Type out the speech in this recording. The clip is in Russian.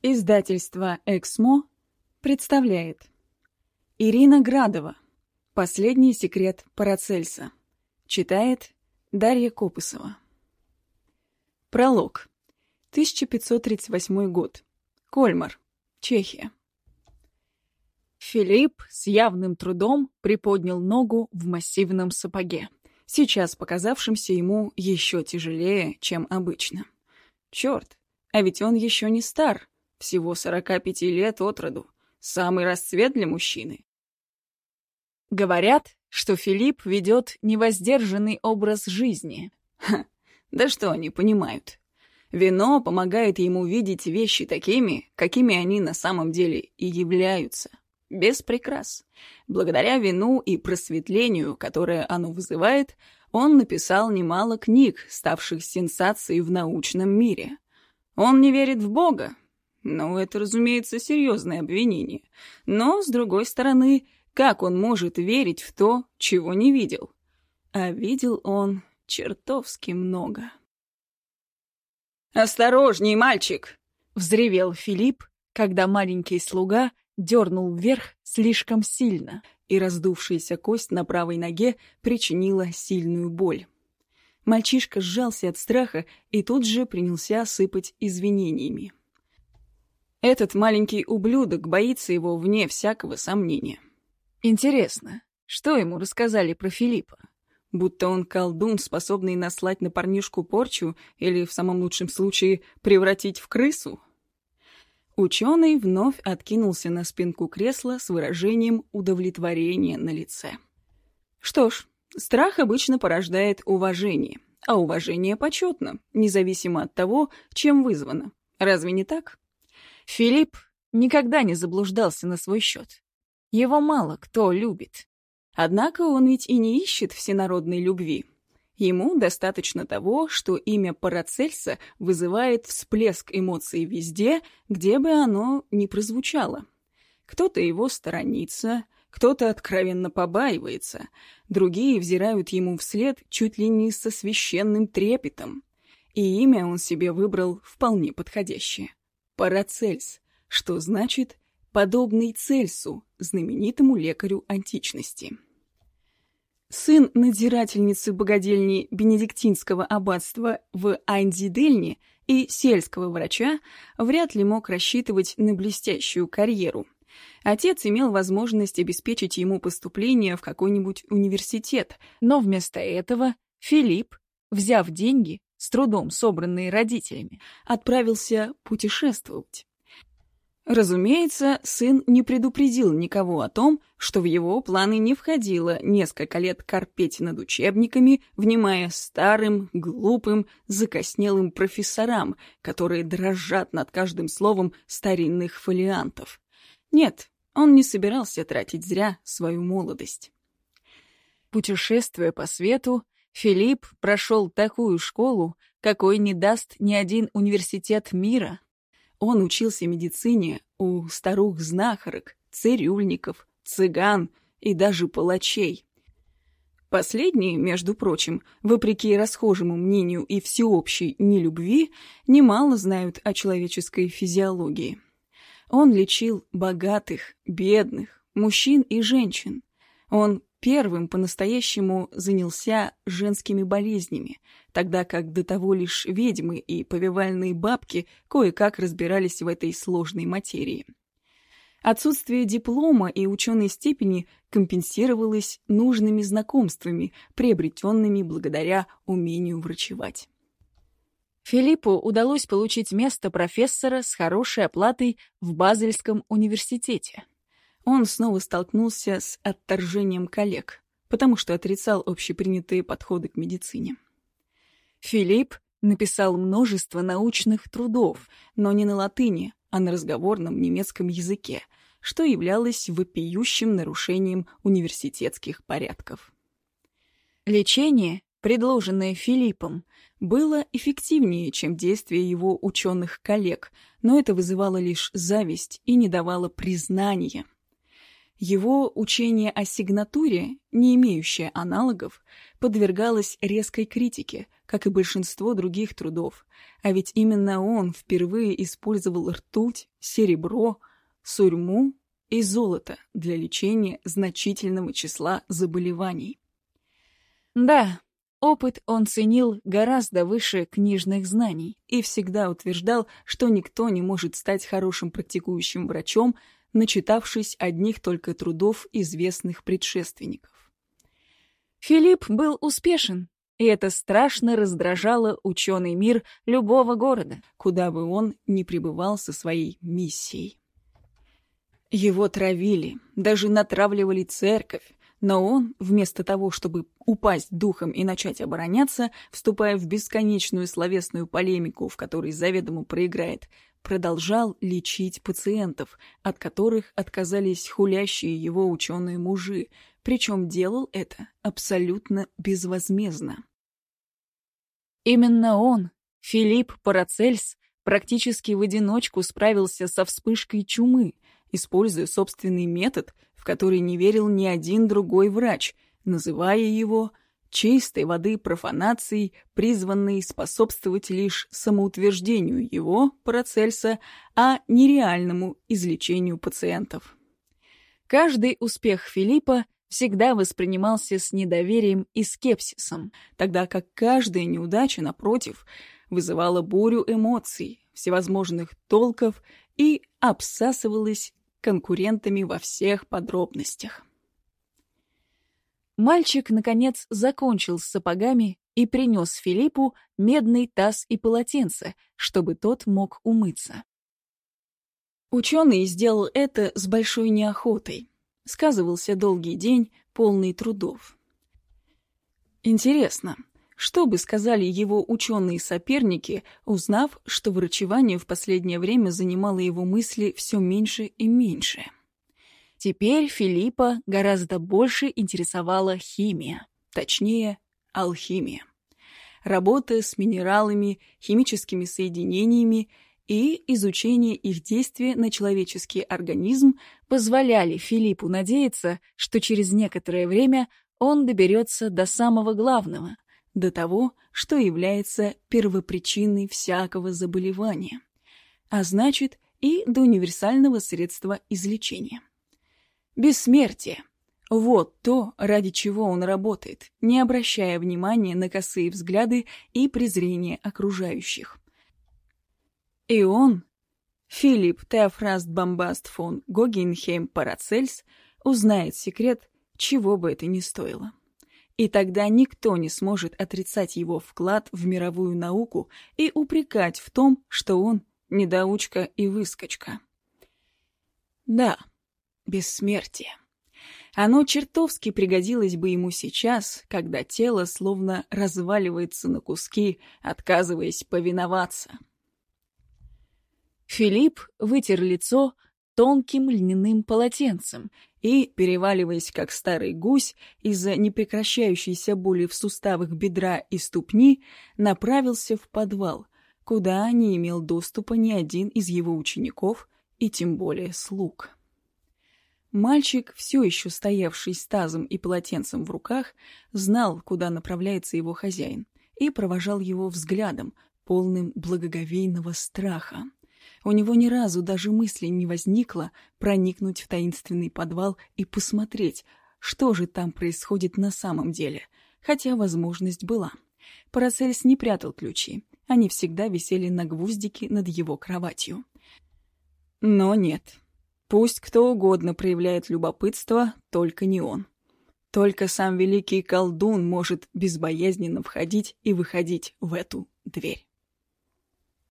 Издательство «Эксмо» представляет. Ирина Градова. «Последний секрет Парацельса» Читает Дарья Копысова. Пролог. 1538 год. Кольмар, Чехия. Филипп с явным трудом приподнял ногу в массивном сапоге, сейчас показавшемся ему еще тяжелее, чем обычно. Черт, а ведь он еще не стар, всего 45 лет от роду. Самый расцвет для мужчины. Говорят, что Филипп ведет невоздержанный образ жизни. Ха, да что они понимают? Вино помогает ему видеть вещи такими, какими они на самом деле и являются. Без прикрас. Благодаря вину и просветлению, которое оно вызывает, он написал немало книг, ставших сенсацией в научном мире. Он не верит в Бога, ну, это, разумеется, серьезное обвинение. Но, с другой стороны, как он может верить в то, чего не видел? А видел он чертовски много. «Осторожней, мальчик!» — взревел Филипп, когда маленький слуга дернул вверх слишком сильно, и раздувшаяся кость на правой ноге причинила сильную боль. Мальчишка сжался от страха и тут же принялся сыпать извинениями. Этот маленький ублюдок боится его вне всякого сомнения. Интересно, что ему рассказали про Филиппа? Будто он колдун, способный наслать на парнишку порчу или, в самом лучшем случае, превратить в крысу? Ученый вновь откинулся на спинку кресла с выражением удовлетворения на лице. Что ж, страх обычно порождает уважение, а уважение почетно, независимо от того, чем вызвано. Разве не так? Филипп никогда не заблуждался на свой счет. Его мало кто любит. Однако он ведь и не ищет всенародной любви. Ему достаточно того, что имя Парацельса вызывает всплеск эмоций везде, где бы оно ни прозвучало. Кто-то его сторонится, кто-то откровенно побаивается, другие взирают ему вслед чуть ли не со священным трепетом. И имя он себе выбрал вполне подходящее. Парацельс, что значит «подобный Цельсу», знаменитому лекарю античности. Сын надзирательницы богадельни Бенедиктинского аббатства в Айндзидельне и сельского врача вряд ли мог рассчитывать на блестящую карьеру. Отец имел возможность обеспечить ему поступление в какой-нибудь университет, но вместо этого Филипп, взяв деньги, с трудом собранные родителями, отправился путешествовать. Разумеется, сын не предупредил никого о том, что в его планы не входило несколько лет корпеть над учебниками, внимая старым, глупым, закоснелым профессорам, которые дрожат над каждым словом старинных фолиантов. Нет, он не собирался тратить зря свою молодость. Путешествуя по свету, Филипп прошел такую школу, какой не даст ни один университет мира. Он учился медицине у старух-знахарок, цирюльников, цыган и даже палачей. Последние, между прочим, вопреки расхожему мнению и всеобщей нелюбви, немало знают о человеческой физиологии. Он лечил богатых, бедных, мужчин и женщин. Он первым по-настоящему занялся женскими болезнями, тогда как до того лишь ведьмы и повивальные бабки кое-как разбирались в этой сложной материи. Отсутствие диплома и ученой степени компенсировалось нужными знакомствами, приобретенными благодаря умению врачевать. Филиппу удалось получить место профессора с хорошей оплатой в Базельском университете — он снова столкнулся с отторжением коллег, потому что отрицал общепринятые подходы к медицине. Филипп написал множество научных трудов, но не на латыни, а на разговорном немецком языке, что являлось вопиющим нарушением университетских порядков. Лечение, предложенное Филиппом, было эффективнее, чем действия его ученых коллег, но это вызывало лишь зависть и не давало признания – Его учение о сигнатуре, не имеющее аналогов, подвергалось резкой критике, как и большинство других трудов, а ведь именно он впервые использовал ртуть, серебро, сурьму и золото для лечения значительного числа заболеваний. Да, опыт он ценил гораздо выше книжных знаний и всегда утверждал, что никто не может стать хорошим практикующим врачом, начитавшись одних только трудов известных предшественников. Филипп был успешен, и это страшно раздражало ученый мир любого города, куда бы он ни пребывал со своей миссией. Его травили, даже натравливали церковь, но он, вместо того, чтобы упасть духом и начать обороняться, вступая в бесконечную словесную полемику, в которой заведомо проиграет, продолжал лечить пациентов, от которых отказались хулящие его ученые мужи, причем делал это абсолютно безвозмездно. Именно он, Филипп Парацельс, практически в одиночку справился со вспышкой чумы, используя собственный метод, в который не верил ни один другой врач, называя его чистой воды профанацией, призванной способствовать лишь самоутверждению его, Парацельса, а нереальному излечению пациентов. Каждый успех Филиппа всегда воспринимался с недоверием и скепсисом, тогда как каждая неудача, напротив, вызывала бурю эмоций, всевозможных толков и обсасывалась конкурентами во всех подробностях. Мальчик, наконец, закончил с сапогами и принес Филиппу медный таз и полотенце, чтобы тот мог умыться. Ученый сделал это с большой неохотой. Сказывался долгий день, полный трудов. Интересно, что бы сказали его ученые-соперники, узнав, что врачевание в последнее время занимало его мысли все меньше и меньше? Теперь Филиппа гораздо больше интересовала химия, точнее, алхимия. Работа с минералами, химическими соединениями и изучение их действия на человеческий организм позволяли Филиппу надеяться, что через некоторое время он доберется до самого главного, до того, что является первопричиной всякого заболевания, а значит и до универсального средства излечения. Бессмертие. Вот то, ради чего он работает, не обращая внимания на косые взгляды и презрение окружающих. И он, Филипп Теофраст Бомбаст фон Гогенхейм Парацельс, узнает секрет, чего бы это ни стоило. И тогда никто не сможет отрицать его вклад в мировую науку и упрекать в том, что он недоучка и выскочка. Да, бессмертие. Оно чертовски пригодилось бы ему сейчас, когда тело словно разваливается на куски, отказываясь повиноваться. Филипп вытер лицо тонким льняным полотенцем и, переваливаясь как старый гусь из-за непрекращающейся боли в суставах бедра и ступни, направился в подвал, куда не имел доступа ни один из его учеников и тем более слуг. Мальчик, все еще стоявший с тазом и полотенцем в руках, знал, куда направляется его хозяин, и провожал его взглядом, полным благоговейного страха. У него ни разу даже мысли не возникло проникнуть в таинственный подвал и посмотреть, что же там происходит на самом деле, хотя возможность была. Парацельс не прятал ключи, они всегда висели на гвоздике над его кроватью. Но нет, Пусть кто угодно проявляет любопытство, только не он. Только сам великий колдун может безбоязненно входить и выходить в эту дверь.